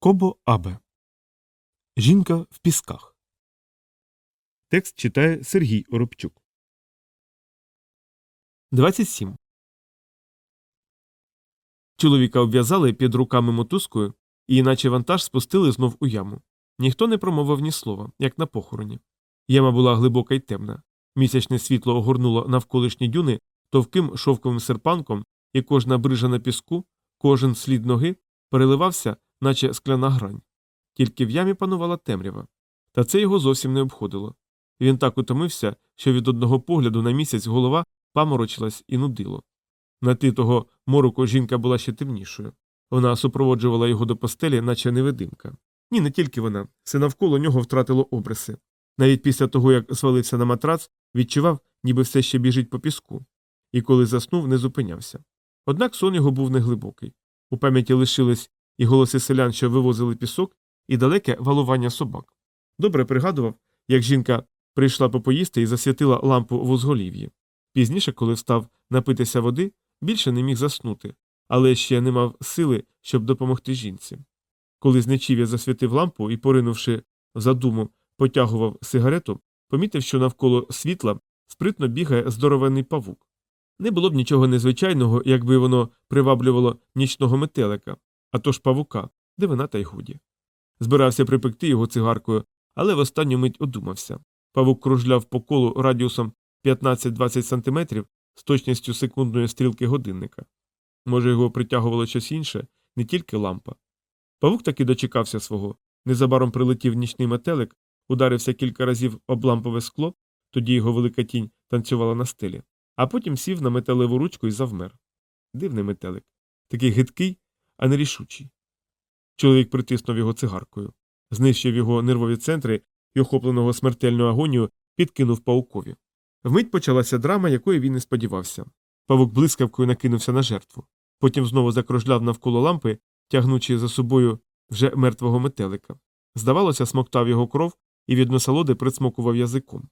Кобо Абе. Жінка в пісках. Текст читає Сергій Оробчук. 27. Чоловіка обв'язали під руками мотузкою і іначе вантаж спустили знов у яму. Ніхто не промовив ні слова, як на похороні. Яма була глибока й темна. Місячне світло огорнуло навколишні дюни товким шовковим серпанком, і кожна брижа на піску, кожен слід ноги переливався наче скляна грань. Тільки в ямі панувала темрява. Та це його зовсім не обходило. Він так утомився, що від одного погляду на місяць голова паморочилась і нудило. На тлі того мороку жінка була ще темнішою. Вона супроводжувала його до постелі, наче невидимка. Ні, не тільки вона, все навколо нього втратило обриси. Навіть після того, як звалився на матрац, відчував, ніби все ще біжить по піску, і коли заснув, не зупинявся. Однак сон його був неглибокий. У пам'яті лишились і голоси селян, що вивозили пісок, і далеке валування собак. Добре пригадував, як жінка прийшла попоїсти і засвітила лампу в узголів'ї. Пізніше, коли встав напитися води, більше не міг заснути, але ще не мав сили, щоб допомогти жінці. Коли знечів'я засвітив лампу і, поринувши в задуму, потягував сигарету, помітив, що навколо світла спритно бігає здоровенний павук. Не було б нічого незвичайного, якби воно приваблювало нічного метелика, а то ж павука, дивина та й годі. Збирався припекти його цигаркою, але в останню мить одумався. Павук кружляв по колу радіусом 15-20 сантиметрів з точністю секундної стрілки годинника. Може, його притягувало щось інше, не тільки лампа. Павук таки дочекався свого. Незабаром прилетів нічний метелик, ударився кілька разів об лампове скло, тоді його велика тінь танцювала на стелі, а потім сів на металеву ручку і завмер. Дивний метелик. Такий гидкий, а нерішучий. Чоловік притиснув його цигаркою, знищив його нервові центри і, охопленого смертельною агонією, підкинув паукові. Вмить почалася драма, якої він не сподівався. Павук блискавкою накинувся на жертву. Потім знову закружляв навколо лампи, тягнучи за собою вже мертвого метелика. Здавалося, смоктав його кров і від насолоди присмокував язиком.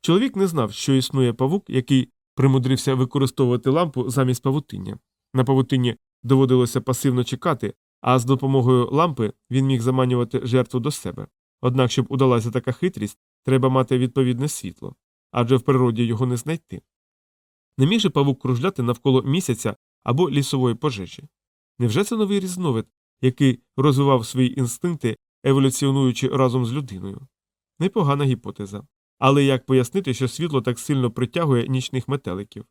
Чоловік не знав, що існує павук, який примудрився використовувати лампу замість павутиння. На павутинні доводилося пасивно чекати, а з допомогою лампи він міг заманювати жертву до себе. Однак, щоб удалася така хитрість, треба мати відповідне світло адже в природі його не знайти. Не міг же павук кружляти навколо місяця або лісової пожежі. Невже це новий різновид, який розвивав свої інстинкти, еволюціонуючи разом з людиною? Непогана гіпотеза. Але як пояснити, що світло так сильно притягує нічних метеликів?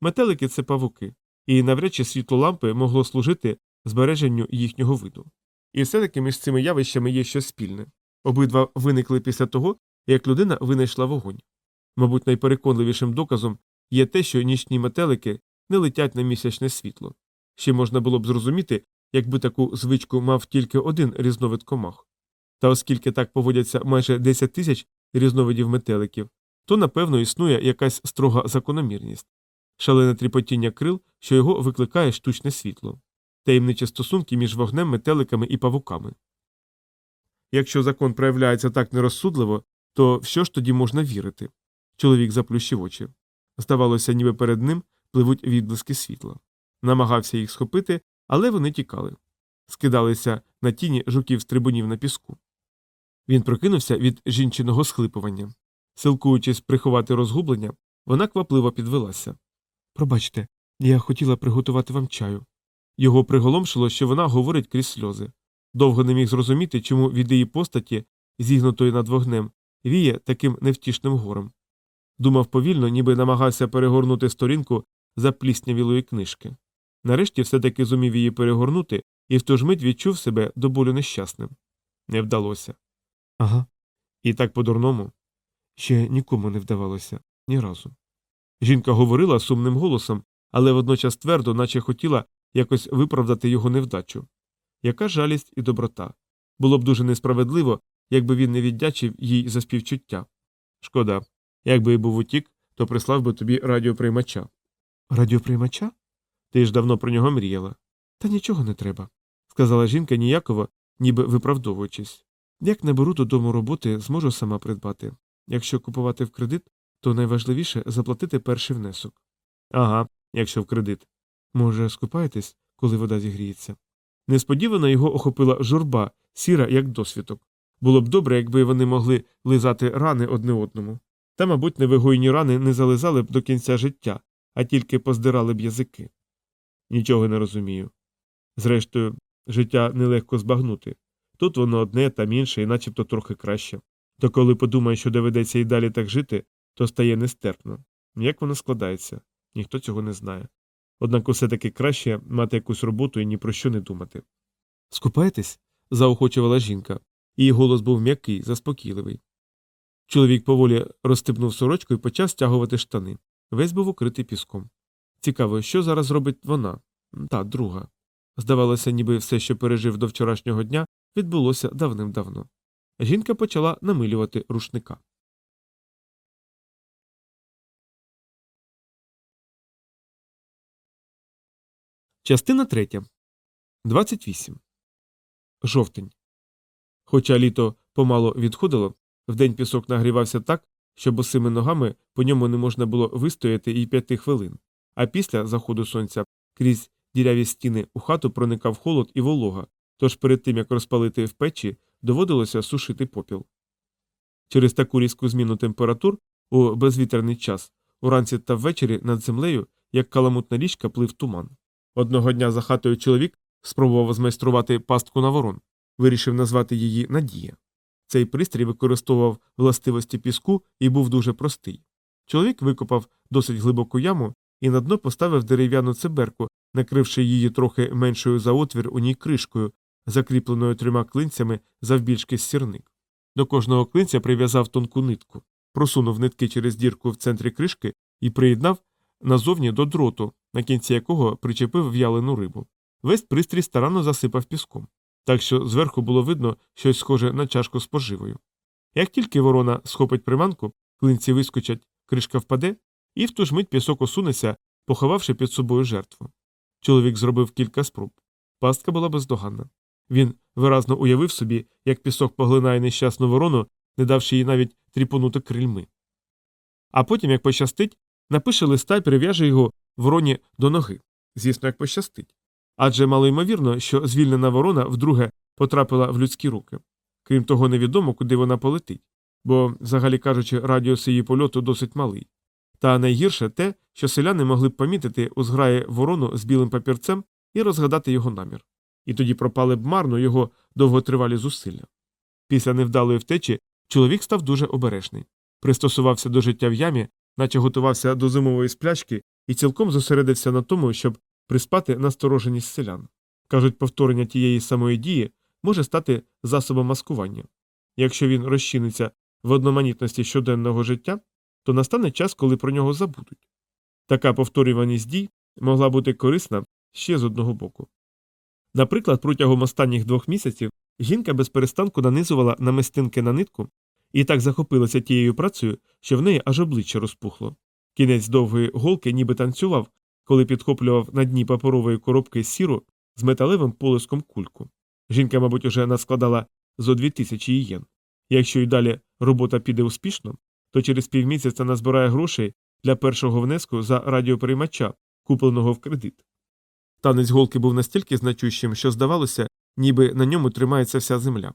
Метелики це павуки, і навряд чи світло лампи могло служити збереженню їхнього виду. І все таки між цими явищами є щось спільне. Обидва виникли після того, як людина винайшла вогонь. Мабуть, найпереконливішим доказом є те, що нічні метелики не летять на місячне світло. Ще можна було б зрозуміти, якби таку звичку мав тільки один різновид комах. Та оскільки так поводяться майже 10 тисяч різновидів метеликів, то напевно існує якась строга закономірність шалене тріпотіння крил, що його викликає штучне світло, таємничі стосунки між вогнем, метеликами і павуками. Якщо закон проявляється так нерозсудливо, то в що ж тоді можна вірити? Чоловік заплющив очі. Здавалося, ніби перед ним пливуть відблиски світла. Намагався їх схопити, але вони тікали. Скидалися на тіні жуків стрибунів на піску. Він прокинувся від жінчиного схлипування. Силкуючись приховати розгублення, вона квапливо підвелася. Пробачте, я хотіла приготувати вам чаю. Його приголомшило, що вона говорить крізь сльози. Довго не міг зрозуміти, чому від її постаті, зігнутої над вогнем, віє таким невтішним гором. Думав повільно, ніби намагався перегорнути сторінку запліснявілої книжки. Нарешті все таки зумів її перегорнути і в ту ж мить відчув себе до болю нещасним. Не вдалося. Ага. І так по-дурному. Ще нікому не вдавалося ні разу. Жінка говорила сумним голосом, але водночас твердо, наче хотіла якось виправдати його невдачу. Яка жалість і доброта. Було б дуже несправедливо, якби він не віддячив їй за співчуття. Шкода, якби і був утік, то прислав би тобі радіоприймача. Радіоприймача? Ти ж давно про нього мріяла. Та нічого не треба, сказала жінка ніяково, ніби виправдовуючись. Як не беру додому роботи, зможу сама придбати. Якщо купувати в кредит, то найважливіше заплатити перший внесок. Ага, якщо в кредит. Може, скупаєтесь, коли вода зігріється? Несподівано його охопила журба, сіра, як досвідок. Було б добре, якби вони могли лизати рани одне одному. Та, мабуть, невигойні рани не зализали б до кінця життя, а тільки поздирали б язики. Нічого не розумію. Зрештою, життя нелегко збагнути. Тут воно одне, там інше, і начебто трохи краще. То коли подумає, що доведеться і далі так жити, то стає нестерпно. Як воно складається? Ніхто цього не знає. Однак усе таки краще мати якусь роботу і ні про що не думати. Скупаєтесь? заохочувала жінка. Її голос був м'який, заспокійливий. Чоловік поволі розстебнув сорочку і почав стягувати штани. Весь був укритий піском. Цікаво, що зараз робить вона? Та друга. Здавалося, ніби все, що пережив до вчорашнього дня, відбулося давним-давно. Жінка почала намилювати рушника. Частина третя. 28. Жовтень. Хоча літо помало відходило, вдень пісок нагрівався так, що босими ногами по ньому не можна було вистояти і п'яти хвилин, а після заходу сонця крізь діряві стіни у хату проникав холод і волога, тож перед тим як розпалити в печі, доводилося сушити попіл. Через таку різку зміну температур у безвітерний час уранці та ввечері над землею, як каламутна річка, плив туман. Одного дня за хатою чоловік спробував змайструвати пастку на ворон, вирішив назвати її Надія. Цей пристрій використовував властивості піску і був дуже простий. Чоловік викопав досить глибоку яму і на дно поставив дерев'яну циберку, накривши її трохи меншою за отвір у ній кришкою, закріпленою трьома клинцями завбільшки з сірник. До кожного клинця прив'язав тонку нитку, просунув нитки через дірку в центрі кришки і приєднав назовні до дроту, на кінці якого причепив в'ялену рибу. Весь пристрій старанно засипав піском, так що зверху було видно щось схоже на чашку з поживою. Як тільки ворона схопить приманку, клинці вискочать, кришка впаде, і в ту ж мить пісок осунеться, поховавши під собою жертву. Чоловік зробив кілька спроб. Пастка була бездоганна. Він виразно уявив собі, як пісок поглинає нещасну ворону, не давши їй навіть тріпонути крильми. А потім, як пощастить, напише листа і перев'яже його вороні до ноги. Звісно, як пощастить. Адже мало ймовірно, що звільнена ворона вдруге потрапила в людські руки. Крім того, невідомо, куди вона полетить, бо, взагалі кажучи, радіус її польоту досить малий. Та найгірше те, що селяни могли б помітити у зграї ворону з білим папірцем і розгадати його намір. І тоді пропали б марно його довготривалі зусилля. Після невдалої втечі чоловік став дуже обережний, пристосувався до життя в ямі, наче готувався до зимової сплячки і цілком зосередився на тому, щоб приспати настороженість селян. Кажуть, повторення тієї самої дії може стати засобом маскування. Якщо він розчиниться в одноманітності щоденного життя, то настане час, коли про нього забудуть. Така повторюваність дій могла бути корисна ще з одного боку. Наприклад, протягом останніх двох місяців жінка без перестанку нанизувала намистинки на нитку і так захопилася тією працею, що в неї аж обличчя розпухло. Кінець довгої голки ніби танцював, коли підхоплював на дні паперової коробки сіру з металевим полиском кульку. Жінка, мабуть, уже наскладала зо дві тисячі єн. Якщо й далі робота піде успішно, то через півмісяця назбирає грошей для першого внеску за радіопереймача, купленого в кредит. Танець голки був настільки значущим, що здавалося, ніби на ньому тримається вся земля.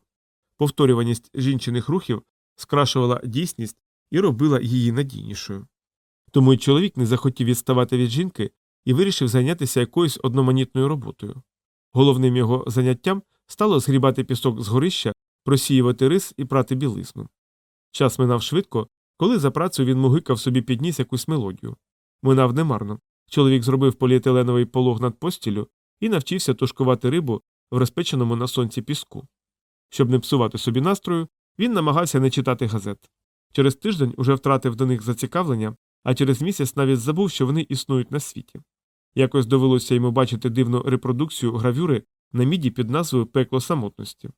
Повторюваність жінчиних рухів скрашувала дійсність і робила її надійнішою. Тому й чоловік не захотів відставати від жінки і вирішив зайнятися якоюсь одноманітною роботою. Головним його заняттям стало згрібати пісок з горища, просіювати рис і прати білизну. Час минав швидко, коли за працею він мугикав собі підніс якусь мелодію. Минав немарно. Чоловік зробив поліетиленовий полог над постілю і навчився тушкувати рибу в розпеченому на сонці піску. Щоб не псувати собі настрою, він намагався не читати газет. Через тиждень уже втратив до них зацікавлення, а через місяць навіть забув, що вони існують на світі. Якось довелося йому бачити дивну репродукцію гравюри на міді під назвою Пекло самотності.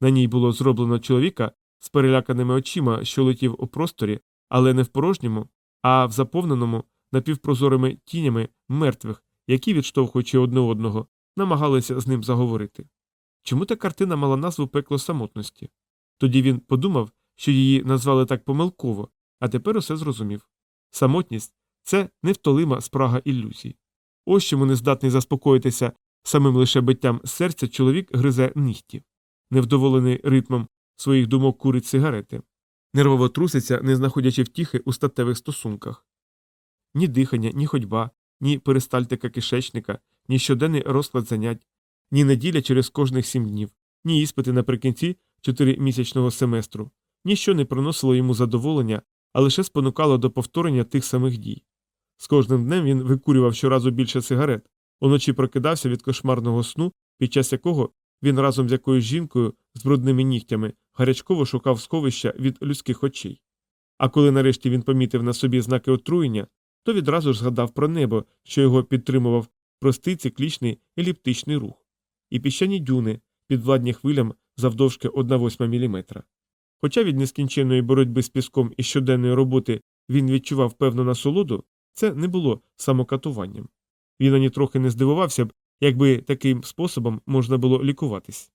На ній було зроблено чоловіка з переляканими очима, що летів у просторі, але не в порожньому, а в заповненому напівпрозорими тінями мертвих, які, відштовхуючи одне одного, намагалися з ним заговорити. Чому та картина мала назву пекло самотності? Тоді він подумав, що її назвали так помилково, а тепер усе зрозумів. Самотність це невтолима спрага ілюзій. Ось чому не здатний заспокоїтися Самим лише биттям серця чоловік гризе нігті, невдоволений ритмом своїх думок курить сигарети, нервово труситься, не знаходячи втіхи у статевих стосунках. Ні дихання, ні ходьба, ні перистальтика кишечника, ні щоденний розклад занять, ні неділя через кожних сім днів, ні іспити наприкінці чотиримісячного семестру, ніщо не приносило йому задоволення, а лише спонукало до повторення тих самих дій. З кожним днем він викурював щоразу більше сигарет, уночі прокидався від кошмарного сну, під час якого він разом з якоюсь жінкою з брудними нігтями гарячково шукав сховища від людських очей. А коли нарешті він помітив на собі знаки отруєння, то відразу ж згадав про небо, що його підтримував простий циклічний еліптичний рух, і піщані дюни, підвладні хвилям завдовжки 1,8 мм. Хоча від нескінченної боротьби з піском і щоденної роботи він відчував певну насолоду, це не було самокатуванням. Він ані трохи не здивувався б, якби таким способом можна було лікуватись.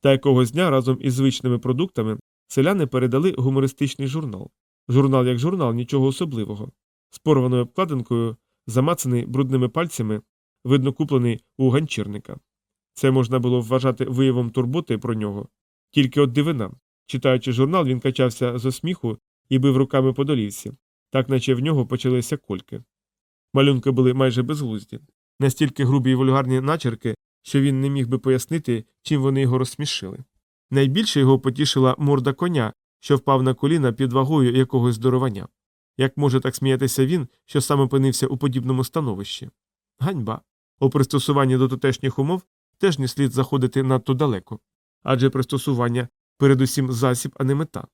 Та якогось дня разом із звичними продуктами селяни передали гумористичний журнал. Журнал як журнал, нічого особливого, з порваною обкладинкою, замацаний брудними пальцями, видно куплений у ганчірника. Це можна було вважати виявом турботи про нього. Тільки от дивина. Читаючи журнал, він качався з сміху і бив руками по долівці, так наче в нього почалися кольки. Малюнки були майже безглузді, настільки грубі й вульгарні начерки, що він не міг би пояснити, чим вони його розсмішили. Найбільше його потішила морда коня, що впав на коліна під вагою якогось здоровання. Як може так сміятися він, що сам опинився у подібному становищі? Ганьба. У пристосуванні до тутешніх умов теж не слід заходити надто далеко, адже пристосування передусім засіб, а не мета.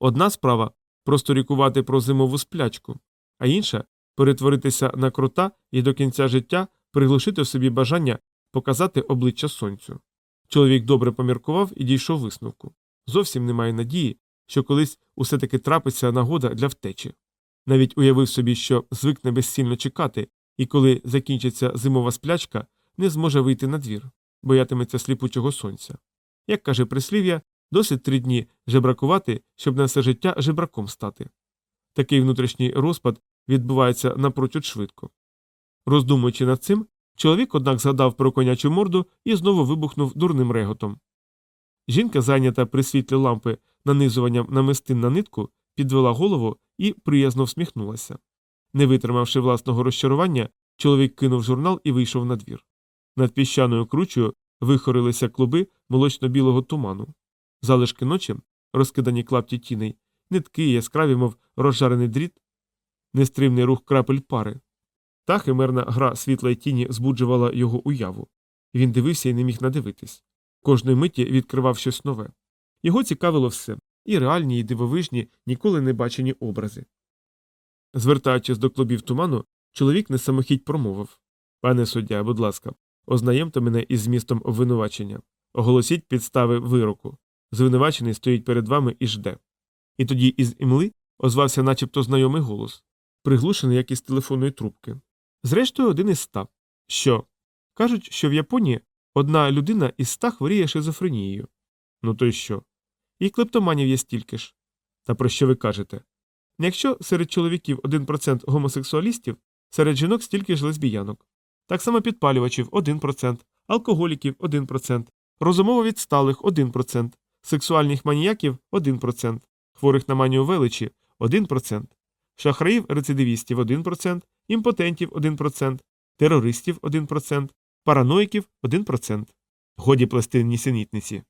Одна справа просто рікувати про зимову сплячку, а інша перетворитися на крота і до кінця життя приглушити в собі бажання показати обличчя сонцю. Чоловік добре поміркував і дійшов висновку. Зовсім немає надії, що колись усе таки трапиться нагода для втечі. Навіть уявив собі, що звикне безцільно чекати, і коли закінчиться зимова сплячка, не зможе вийти на двір, боятиметься сліпучого сонця. Як каже прислів'я, досить три дні жебракувати, щоб на все життя жебраком стати. Такий внутрішній розпад відбувається напрочуд швидко. Роздумуючи над цим, чоловік, однак, згадав про конячу морду і знову вибухнув дурним реготом. Жінка, зайнята при світлі лампи нанизуванням намистин на нитку, підвела голову і приязно всміхнулася. Не витримавши власного розчарування, чоловік кинув журнал і вийшов на двір. Над піщаною кручею вихорилися клуби молочно-білого туману. Залишки ночі, розкидані клапті тіней, нитки яскраві, мов розжарений дріт, нестримний рух крапель пари. Та химерна гра світла й тіні збуджувала його уяву. Він дивився і не міг надивитись. Кожної миті відкривав щось нове. Його цікавило все і реальні, і дивовижні, ніколи не бачені образи. Звертаючись до клубів туману, чоловік не самохідь промовив Пане суддя, будь ласка, ознайомте мене із змістом обвинувачення. Оголосіть підстави вироку. Звинувачений стоїть перед вами і жде. І тоді із імли озвався начебто знайомий голос, приглушений як із телефонної трубки. Зрештою, один із ста. Що? Кажуть, що в Японії одна людина із ста хворіє шизофренією. Ну то й що? І клептоманів є стільки ж. Та про що ви кажете? Якщо серед чоловіків 1% гомосексуалістів, серед жінок стільки ж лесбіянок. Так само підпалювачів 1%, алкоголіків 1%, розумово відсталих 1%, сексуальних маніяків 1%, хворих на манію величі 1%, шахраїв рецидивістів 1%, імпотентів 1%, терористів 1%, параноїків 1%. Годі плести нісенітниці.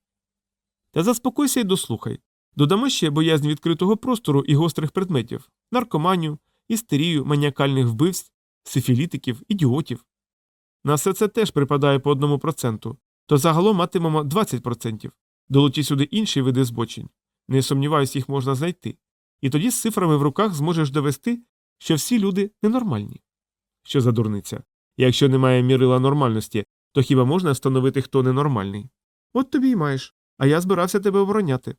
Та заспокойся і дослухай. Додамо ще боязнь відкритого простору і гострих предметів, наркоманію, істерію, маніакальних вбивств, сифілітиків, ідіотів. На все це теж припадає по одному проценту, то загалом матимемо 20%. Долучі сюди інші види збочень. Не сумніваюсь, їх можна знайти. І тоді з цифрами в руках зможеш довести, що всі люди ненормальні. Що за дурниця? Якщо немає мірила нормальності, то хіба можна встановити, хто ненормальний? От тобі й маєш. А я збирався тебе обороняти.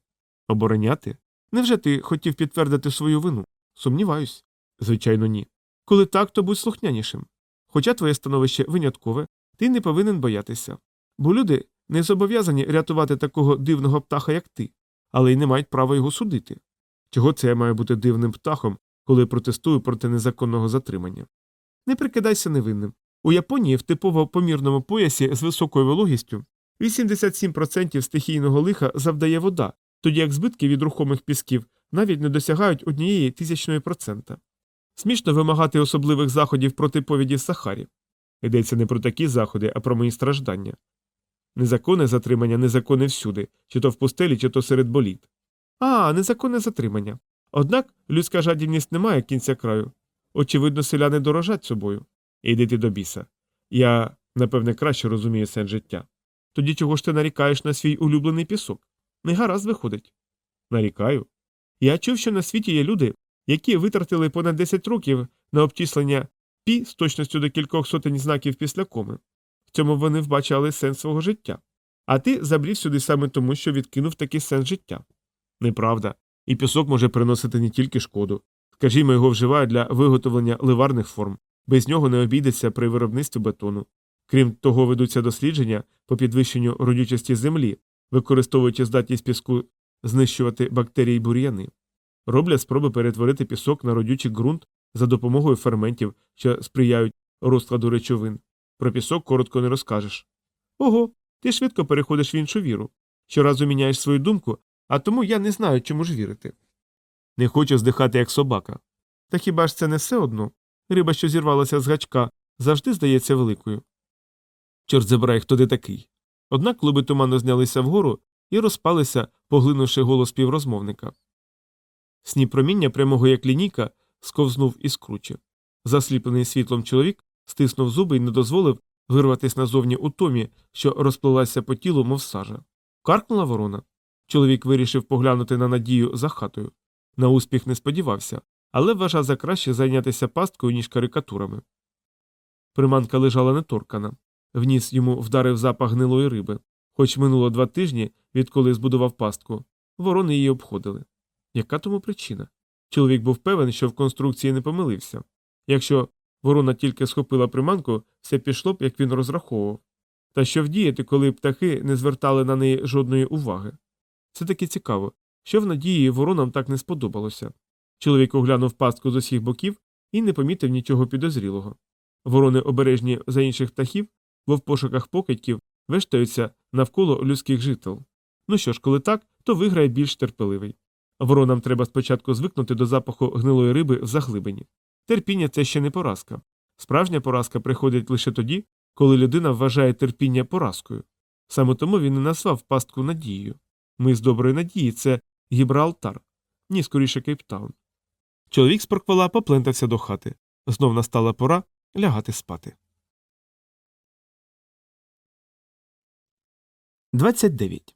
Обороняти? Невже ти хотів підтвердити свою вину? Сумніваюсь. Звичайно, ні. Коли так, то будь слухнянішим. Хоча твоє становище виняткове, ти не повинен боятися. Бо люди не зобов'язані рятувати такого дивного птаха, як ти, але й не мають права його судити. Чого це я маю бути дивним птахом, коли протестую проти незаконного затримання? Не прикидайся невинним. У Японії в типово помірному поясі з високою вологістю 87% стихійного лиха завдає вода, тоді як збитки від рухомих пісків навіть не досягають однієї тисячної процента. Смішно вимагати особливих заходів проти повіді в Сахарі. Йдеться не про такі заходи, а про мої страждання. Незаконне затримання незаконне всюди, чи то в пустелі, чи то серед боліт. А, незаконне затримання. Однак людська жадібність не має кінця краю. Очевидно, селяни дорожать собою. Іди ти до біса. Я, напевне, краще розумію сенс життя. Тоді чого ж ти нарікаєш на свій улюблений пісок? Не гаразд виходить. Нарікаю. Я чув, що на світі є люди, які витратили понад 10 років на обчислення пі з точністю до кількох сотень знаків після коми. В цьому вони вбачали сенс свого життя. А ти забрів сюди саме тому, що відкинув такий сенс життя. Неправда. І пісок може приносити не тільки шкоду. Скажімо, його вживають для виготовлення ливарних форм, без нього не обійдеться при виробництві бетону. Крім того, ведуться дослідження по підвищенню родючості землі, використовуючи здатність піску знищувати бактерії бур'яни. Роблять спроби перетворити пісок на родючий ґрунт за допомогою ферментів, що сприяють розкладу речовин. Про пісок коротко не розкажеш. Ого, ти швидко переходиш в іншу віру. Щоразу міняєш свою думку, а тому я не знаю, чому ж вірити. Не хочу здихати, як собака. Та хіба ж це не все одно? Риба, що зірвалася з гачка, завжди здається великою. Чорт забирай, хто де такий. Однак клуби туману знялися вгору і розпалися, поглинувши голос співрозмовника. Сніп проміння прямого як лінійка сковзнув із кручі. Засліплений світлом чоловік стиснув зуби і не дозволив вирватися назовні у томі, що розплилася по тілу, мов сажа. Каркнула ворона. Чоловік вирішив поглянути на надію за хатою. На успіх не сподівався, але вважав за краще зайнятися пасткою, ніж карикатурами. Приманка лежала неторкана. Вніс йому вдарив запах гнилої риби. Хоч минуло два тижні, відколи збудував пастку, ворони її обходили. Яка тому причина? Чоловік був певен, що в конструкції не помилився. Якщо ворона тільки схопила приманку, все пішло б, як він розраховував. Та що вдіяти, коли птахи не звертали на неї жодної уваги? Це таки цікаво, що в надії воронам так не сподобалося. Чоловік оглянув пастку з усіх боків і не помітив нічого підозрілого. Ворони обережні за інших птахів, бо в пошуках покидьків вештаються навколо людських жител. Ну що ж, коли так, то виграє більш терпеливий. Воронам треба спочатку звикнути до запаху гнилої риби в заглибині. Терпіння це ще не поразка. Справжня поразка приходить лише тоді, коли людина вважає терпіння поразкою. Саме тому він і назвав пастку надією. Ми з доброї надії це Гібралтар, ні скоріше Кейптаун. Чоловік з проквала поплентався до хати. Знов настала пора лягати спати. 29.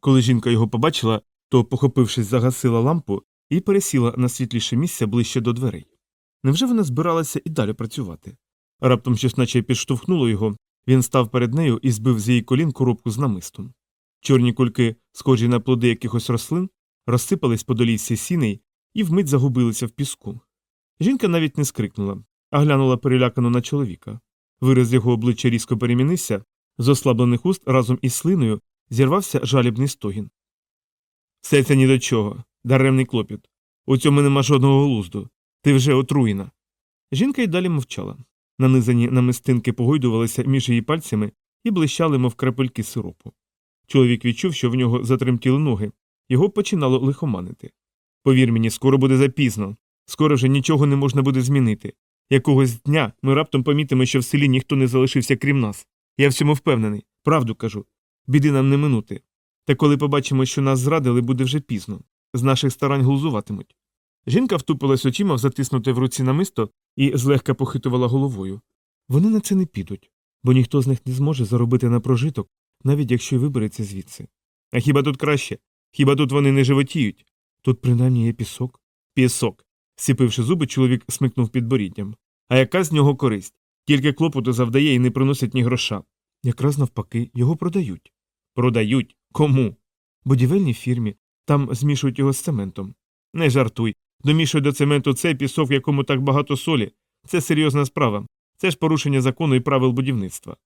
Коли жінка його побачила, то, похопившись, загасила лампу і пересіла на світліше місце ближче до дверей. Невже вона збиралася і далі працювати? Раптом щось наче підштовхнуло його, він став перед нею і збив з її колін коробку з намистом. Чорні кульки, схожі на плоди якихось рослин, розсипались по долівці сіней і вмить загубилися в піску. Жінка навіть не скрикнула, а глянула перелякано на чоловіка. Вираз його обличчя різко перемінився, з ослаблених уст разом із слиною зірвався жалібний стогін. Все це ні до чого, даремний клопіт. У цьому нема жодного глузду. Ти вже отруєна. Жінка й далі мовчала. Нанизані намистинки погойдувалися між її пальцями і блищали, мов крапельки сиропу. Чоловік відчув, що в нього затремтіли ноги, його починало лихоманити. Повір мені, скоро буде запізно, скоро вже нічого не можна буде змінити. Якогось дня ми раптом помітимо, що в селі ніхто не залишився крім нас. Я в цьому впевнений, правду кажу. Біди нам не минути. Та коли побачимо, що нас зрадили, буде вже пізно. З наших старань глузуватимуть. Жінка втупилась очима в затиснуте в руці намисто і злегка похитувала головою. Вони на це не підуть, бо ніхто з них не зможе заробити на прожиток, навіть якщо й вибереться звідси. А хіба тут краще? Хіба тут вони не животіють? Тут принаймні є пісок. Пісок. Сіпивши зуби, чоловік смикнув підборіддям. А яка з нього користь? Тільки клопоту завдає і не приносить ні гроша. Якраз навпаки, його продають. Продають? Кому? Будівельній фірмі. Там змішують його з цементом. Не жартуй. Домішуй до цементу цей пісок, в якому так багато солі. Це серйозна справа. Це ж порушення закону і правил будівництва.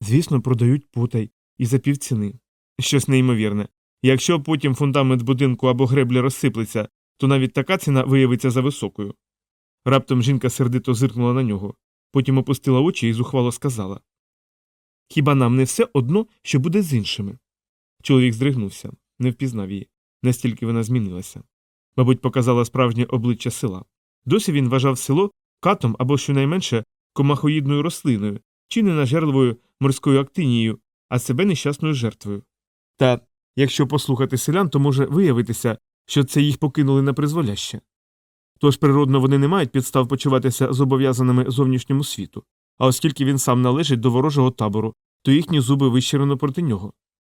Звісно, продають потай і за півціни. Щось неймовірне. Якщо потім фундамент будинку або греблі розсиплеться, то навіть така ціна виявиться за високою. Раптом жінка сердито зиркнула на нього. потім опустила очі і зухвало сказала Хіба нам не все одно, що буде з іншими? Чоловік здригнувся, не впізнав її, настільки вона змінилася. Мабуть, показала справжнє обличчя села. Досі він вважав село катом або щонайменше комахоїдною рослиною, чи ненажерливою морською актинією, а себе нещасною жертвою. Та якщо послухати селян, то може виявитися, що це їх покинули на призволяще. Тож природно вони не мають підстав почуватися зобов'язаними зовнішньому світу, а оскільки він сам належить до ворожого табору, то їхні зуби вищирено проти нього.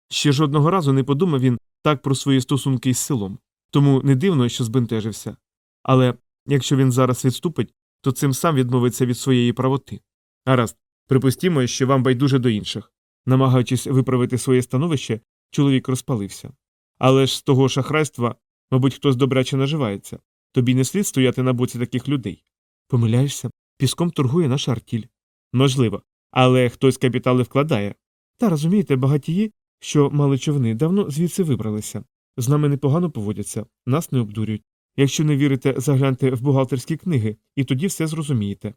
Ще жодного разу не подумав він так про свої стосунки із селом, тому не дивно, що збентежився. Але якщо він зараз відступить, то цим сам відмовиться від своєї правоти. Гаразд, припустімо, що вам байдуже до інших. Намагаючись виправити своє становище, чоловік розпалився. Але ж з того шахрайства, мабуть, хтось добряче наживається. Тобі не слід стояти на боці таких людей. Помиляєшся, піском торгує наш артіль. Можливо, але хтось капітали вкладає. Та розумієте, багатії, що мали човни, давно звідси вибралися. З нами непогано поводяться, нас не обдурюють. Якщо не вірите, загляньте в бухгалтерські книги, і тоді все зрозумієте.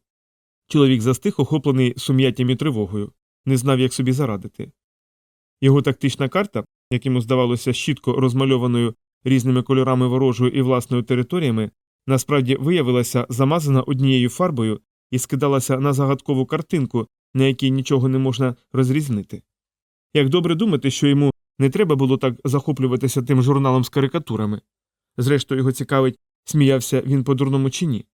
Чоловік застиг, охоплений сум'яттям і тривогою, не знав, як собі зарадити. Його тактична карта, як йому здавалося, щітко розмальованою різними кольорами ворожою і власною територіями, насправді виявилася замазана однією фарбою і скидалася на загадкову картинку, на якій нічого не можна розрізнити. Як добре думати, що йому не треба було так захоплюватися тим журналом з карикатурами. Зрештою, його цікавить, сміявся він по-дурному чи ні.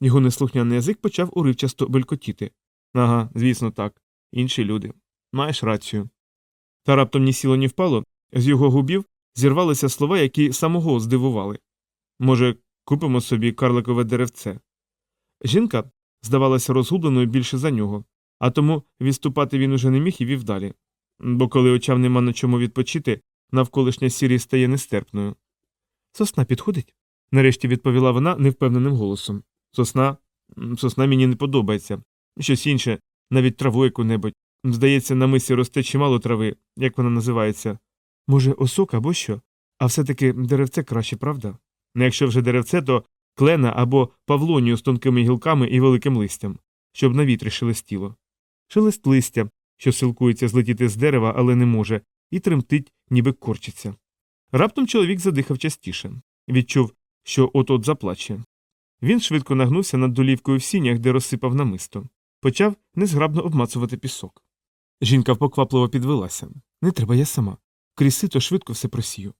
Його неслухняний язик почав уривчасто белькотіти. Ага, звісно, так. Інші люди. Маєш рацію. Та раптом ні сіло, ні впало, з його губів зірвалися слова, які самого здивували. Може, купимо собі карликове деревце. Жінка здавалася розгубленою більше за нього, а тому відступати він уже не міг і вів далі. Бо коли очам нема на чому відпочити, навколишня сірість стає нестерпною. Сосна підходить? нарешті відповіла вона невпевненим голосом. Сосна сосна мені не подобається. Щось інше, навіть траву яку-небудь. Здається, на мисі росте чимало трави, як вона називається. Може, осок або що? А все таки деревце краще, правда? Ну, якщо вже деревце, то клена або павлонію з тонкими гілками і великим листям, щоб на вітрі шелестіло. Шелест листя, що силкується злетіти з дерева, але не може, і тремтить, ніби корчиться. Раптом чоловік задихав частіше, відчув, що от-от заплаче. Він швидко нагнувся над долівкою в сінях, де розсипав намисто, почав незграбно обмацувати пісок. Жінка поквапливо підвелася. Не треба я сама. Крізь сито швидко все просію.